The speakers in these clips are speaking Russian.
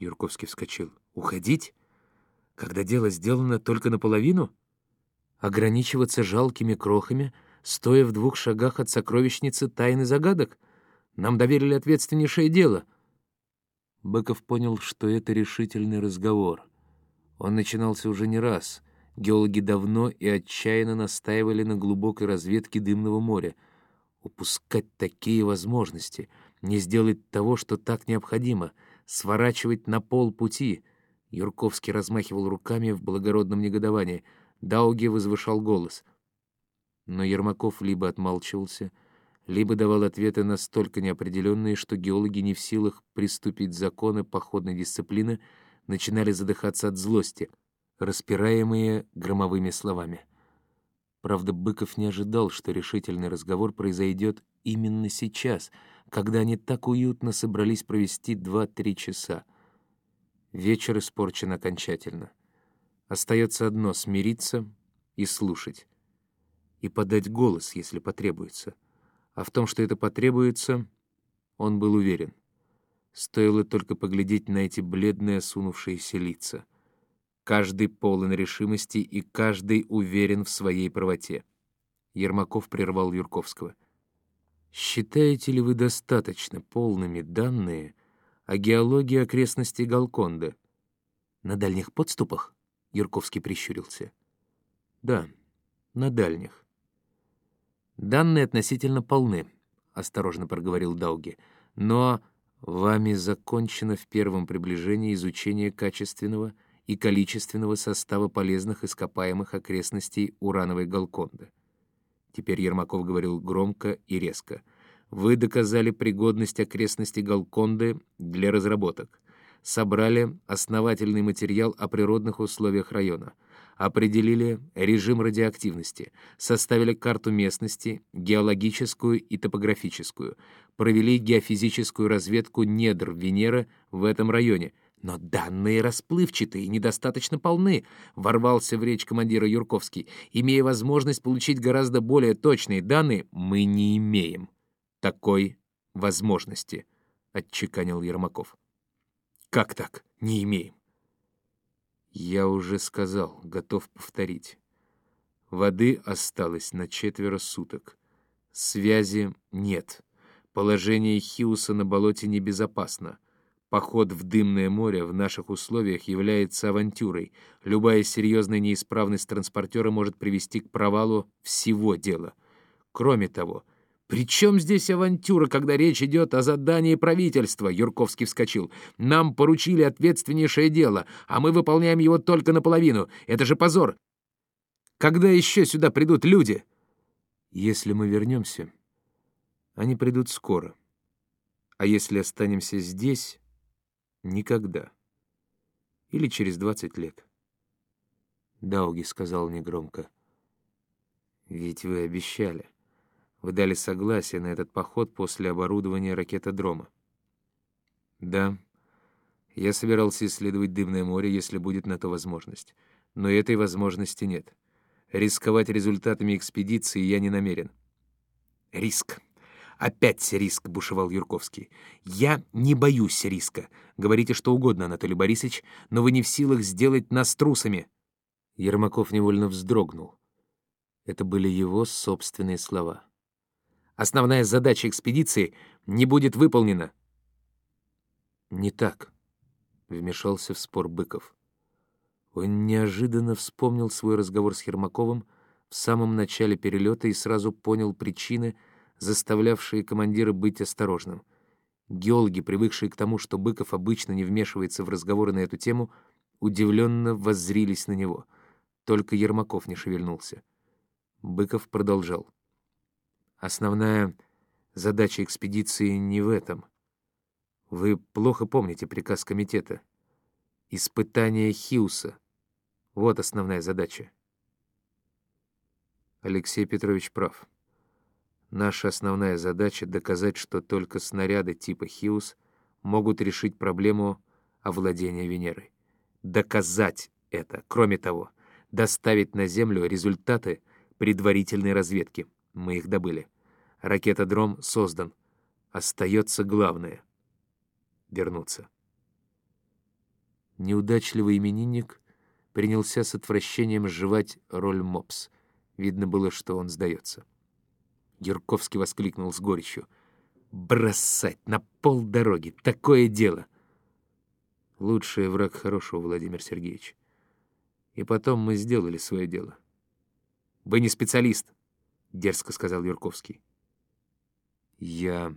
Юрковский вскочил. «Уходить? Когда дело сделано только наполовину? Ограничиваться жалкими крохами, стоя в двух шагах от сокровищницы тайны загадок? Нам доверили ответственнейшее дело». Быков понял, что это решительный разговор. Он начинался уже не раз. Геологи давно и отчаянно настаивали на глубокой разведке дымного моря. Упускать такие возможности, не сделать того, что так необходимо — сворачивать на полпути. Юрковский размахивал руками в благородном негодовании. Дауги возвышал голос. Но Ермаков либо отмалчивался, либо давал ответы настолько неопределенные, что геологи не в силах приступить законы походной дисциплины, начинали задыхаться от злости, распираемые громовыми словами. Правда, Быков не ожидал, что решительный разговор произойдет именно сейчас — когда они так уютно собрались провести два-три часа. Вечер испорчен окончательно. Остается одно — смириться и слушать. И подать голос, если потребуется. А в том, что это потребуется, он был уверен. Стоило только поглядеть на эти бледные осунувшиеся лица. Каждый полон решимости и каждый уверен в своей правоте. Ермаков прервал Юрковского — Считаете ли вы достаточно полными данные о геологии окрестностей Галконда? На дальних подступах? Юрковский прищурился. Да, на дальних. Данные относительно полны, осторожно проговорил Дауги. Но вами закончено в первом приближении изучение качественного и количественного состава полезных ископаемых окрестностей урановой Галконда. Теперь Ермаков говорил громко и резко. «Вы доказали пригодность окрестностей Галконды для разработок. Собрали основательный материал о природных условиях района. Определили режим радиоактивности. Составили карту местности, геологическую и топографическую. Провели геофизическую разведку недр Венеры в этом районе — «Но данные расплывчатые и недостаточно полны», — ворвался в речь командира Юрковский. «Имея возможность получить гораздо более точные данные, мы не имеем такой возможности», — отчеканил Ермаков. «Как так? Не имеем?» «Я уже сказал, готов повторить. Воды осталось на четверо суток. Связи нет. Положение Хиуса на болоте небезопасно». Поход в дымное море в наших условиях является авантюрой. Любая серьезная неисправность транспортера может привести к провалу всего дела. Кроме того, «При чем здесь авантюра, когда речь идет о задании правительства?» Юрковский вскочил. «Нам поручили ответственнейшее дело, а мы выполняем его только наполовину. Это же позор! Когда еще сюда придут люди?» «Если мы вернемся, они придут скоро. А если останемся здесь, Никогда. Или через двадцать лет. Дауги сказал негромко. «Ведь вы обещали. Вы дали согласие на этот поход после оборудования ракетодрома». «Да. Я собирался исследовать Дымное море, если будет на то возможность. Но этой возможности нет. Рисковать результатами экспедиции я не намерен». «Риск», «Опять риск», — бушевал Юрковский. «Я не боюсь риска. Говорите что угодно, Анатолий Борисович, но вы не в силах сделать нас трусами». Ермаков невольно вздрогнул. Это были его собственные слова. «Основная задача экспедиции не будет выполнена». «Не так», — вмешался в спор Быков. Он неожиданно вспомнил свой разговор с Ермаковым в самом начале перелета и сразу понял причины, заставлявшие командира быть осторожным. Геологи, привыкшие к тому, что Быков обычно не вмешивается в разговоры на эту тему, удивленно воззрились на него. Только Ермаков не шевельнулся. Быков продолжал. «Основная задача экспедиции не в этом. Вы плохо помните приказ комитета. Испытание Хиуса. Вот основная задача». Алексей Петрович прав. Наша основная задача — доказать, что только снаряды типа «Хиус» могут решить проблему овладения Венерой. Доказать это. Кроме того, доставить на Землю результаты предварительной разведки. Мы их добыли. Ракетодром создан. Остается главное — вернуться. Неудачливый именинник принялся с отвращением жевать роль мопс. Видно было, что он сдается. Юрковский воскликнул с горечью. «Бросать на полдороги! Такое дело!» Лучший враг хорошего, Владимир Сергеевич. И потом мы сделали свое дело. «Вы не специалист», — дерзко сказал Юрковский. «Я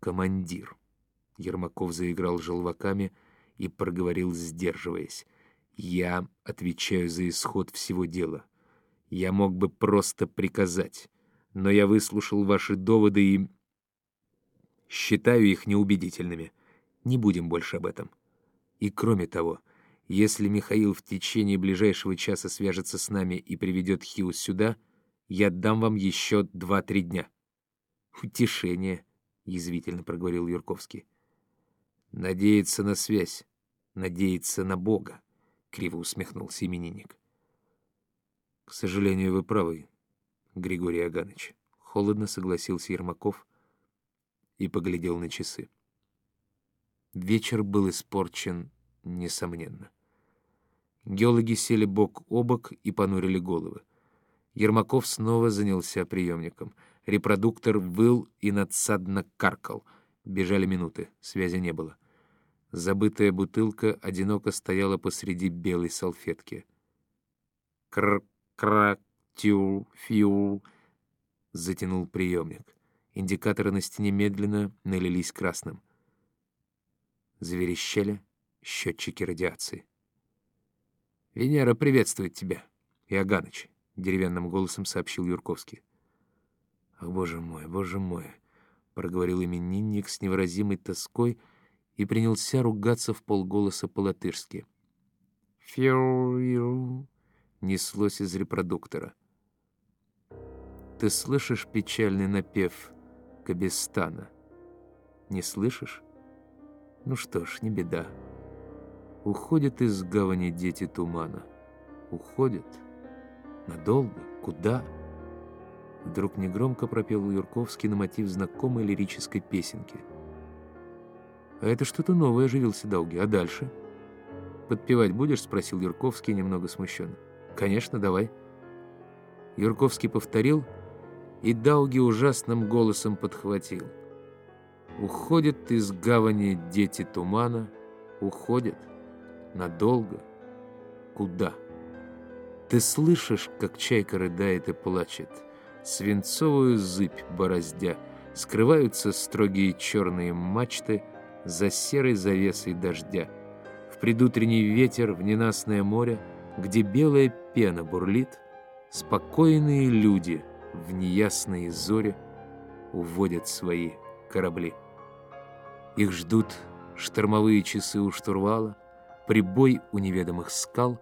командир», — Ермаков заиграл желваками и проговорил, сдерживаясь. «Я отвечаю за исход всего дела. Я мог бы просто приказать, но я выслушал ваши доводы и считаю их неубедительными. Не будем больше об этом. И кроме того, если Михаил в течение ближайшего часа свяжется с нами и приведет Хиус сюда, я дам вам еще два-три дня». «Утешение», — язвительно проговорил Юрковский. «Надеяться на связь, надеяться на Бога», — криво усмехнулся именинник. «К сожалению, вы правы, Григорий Аганович», — холодно согласился Ермаков и поглядел на часы. Вечер был испорчен, несомненно. Геологи сели бок о бок и понурили головы. Ермаков снова занялся приемником. Репродуктор выл и надсадно каркал. Бежали минуты, связи не было. Забытая бутылка одиноко стояла посреди белой салфетки. «Кр-кра-тю-фью», — затянул приемник. Индикаторы на стене медленно налились красным. Заверещали счетчики радиации. «Венера приветствует тебя, Иоганыч», — деревянным голосом сообщил Юрковский. «Ах, боже мой, боже мой», — проговорил именинник с невыразимой тоской и принялся ругаться в полголоса по-латышски. «Фью-ю», — неслось из репродуктора. «Ты слышишь печальный напев Кабестана? Не слышишь? Ну что ж, не беда». Уходят из гавани дети тумана. Уходят. Надолго? Куда? Вдруг негромко пропел Юрковский на мотив знакомой лирической песенки. «А это что-то новое», — оживился Долги. «А дальше?» «Подпевать будешь?» — спросил Юрковский, немного смущенно. «Конечно, давай». Юрковский повторил, и Дауги ужасным голосом подхватил. «Уходят из гавани дети тумана, уходят». Надолго? Куда? Ты слышишь, как чайка рыдает и плачет, Свинцовую зыбь бороздя, Скрываются строгие черные мачты За серой завесой дождя. В предутренний ветер, в ненастное море, Где белая пена бурлит, Спокойные люди в неясные зори Уводят свои корабли. Их ждут штормовые часы у штурвала, прибой у неведомых скал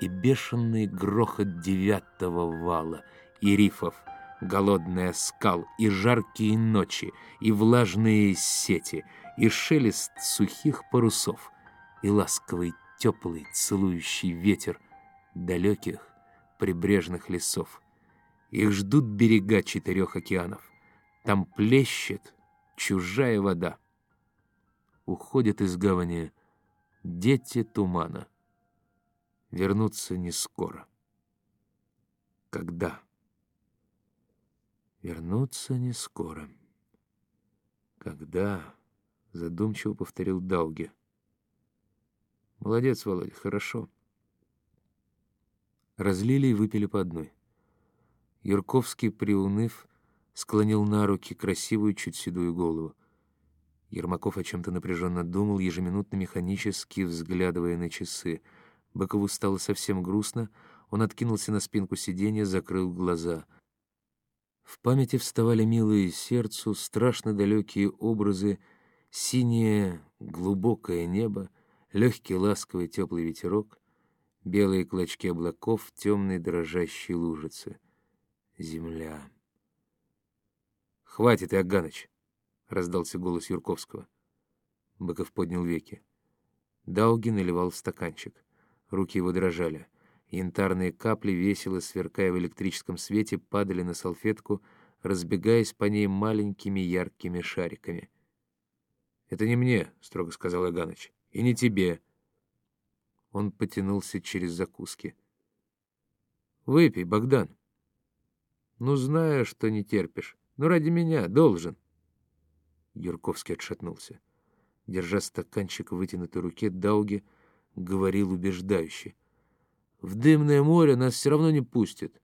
и бешеный грохот девятого вала, и рифов, голодная скал, и жаркие ночи, и влажные сети, и шелест сухих парусов, и ласковый теплый целующий ветер далеких прибрежных лесов. Их ждут берега четырех океанов. Там плещет чужая вода. Уходят из гавани Дети тумана. Вернуться не скоро. Когда? Вернуться не скоро. Когда? Задумчиво повторил Дауги. Молодец, Володя, хорошо. Разлили и выпили по одной. Юрковский, приуныв, склонил на руки красивую, чуть седую голову. Ермаков о чем-то напряженно думал, ежеминутно механически взглядывая на часы. Быкову стало совсем грустно, он откинулся на спинку сиденья, закрыл глаза. В памяти вставали милые сердцу, страшно далекие образы, синее глубокое небо, легкий ласковый теплый ветерок, белые клочки облаков, темные дрожащие лужицы. Земля. «Хватит, Иоганныч!» — раздался голос Юрковского. Быков поднял веки. Дауги наливал в стаканчик. Руки его дрожали. Янтарные капли, весело сверкая в электрическом свете, падали на салфетку, разбегаясь по ней маленькими яркими шариками. «Это не мне», — строго сказал Аганыч, — «и не тебе. Он потянулся через закуски. «Выпей, Богдан. Ну, знаю, что не терпишь, но ради меня должен». Юрковский отшатнулся. Держа стаканчик в вытянутой руке, Дауги говорил убеждающе. «В дымное море нас все равно не пустят.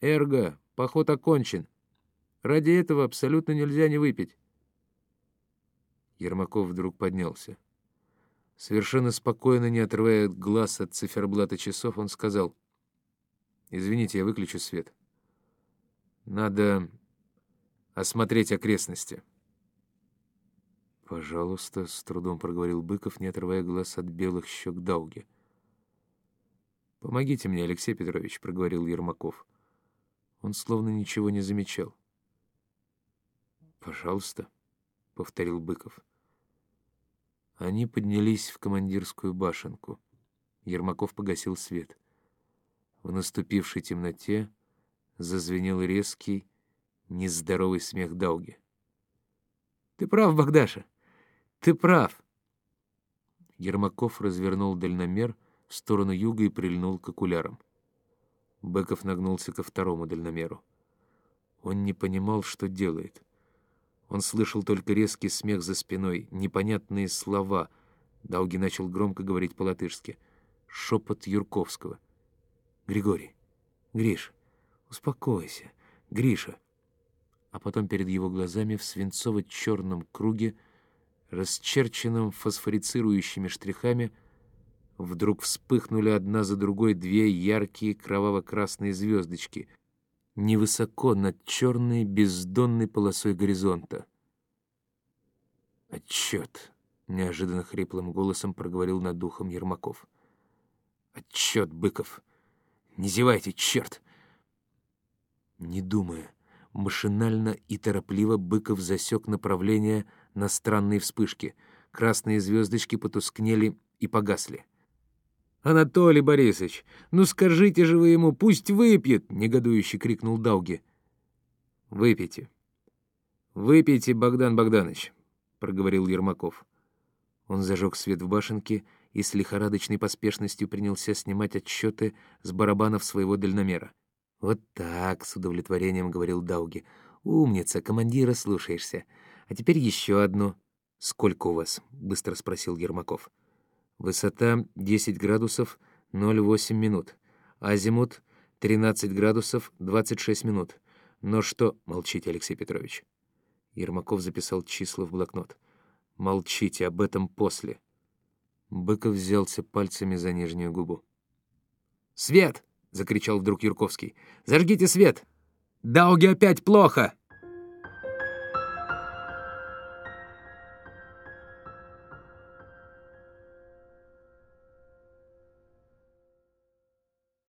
Эрго, поход окончен. Ради этого абсолютно нельзя не выпить». Ермаков вдруг поднялся. Совершенно спокойно, не отрывая глаз от циферблата часов, он сказал, «Извините, я выключу свет. Надо осмотреть окрестности». «Пожалуйста», — с трудом проговорил Быков, не отрывая глаз от белых щек Дауги. «Помогите мне, Алексей Петрович», — проговорил Ермаков. Он словно ничего не замечал. «Пожалуйста», — повторил Быков. Они поднялись в командирскую башенку. Ермаков погасил свет. В наступившей темноте зазвенел резкий, нездоровый смех Дауги. «Ты прав, Богдаша! Ты прав!» Ермаков развернул дальномер в сторону юга и прильнул к окулярам. Быков нагнулся ко второму дальномеру. Он не понимал, что делает. Он слышал только резкий смех за спиной, непонятные слова. Дауги начал громко говорить по-латышски. Шепот Юрковского. «Григорий! Гриш! Успокойся! Гриша!» А потом перед его глазами в свинцово-черном круге, расчерченном фосфорицирующими штрихами, вдруг вспыхнули одна за другой две яркие кроваво-красные звездочки — невысоко над черной бездонной полосой горизонта. «Отчет!» — неожиданно хриплым голосом проговорил над духом Ермаков. «Отчет, Быков! Не зевайте, черт!» Не думая, машинально и торопливо Быков засек направление на странные вспышки. Красные звездочки потускнели и погасли. «Анатолий Борисович, ну скажите же вы ему, пусть выпьет!» — негодующе крикнул Дауги. «Выпейте. Выпейте, Богдан Богданович», — проговорил Ермаков. Он зажег свет в башенке и с лихорадочной поспешностью принялся снимать отсчеты с барабанов своего дальномера. «Вот так», — с удовлетворением говорил Дауги. «Умница, командира слушаешься. А теперь еще одну». «Сколько у вас?» — быстро спросил Ермаков. Высота 10 градусов 0,8 минут. Азимут 13 градусов 26 минут. Но что... Молчите, Алексей Петрович. Ермаков записал числа в блокнот. Молчите об этом после. Быков взялся пальцами за нижнюю губу. «Свет!» — закричал вдруг Юрковский. «Зажгите свет! Дауги опять плохо!»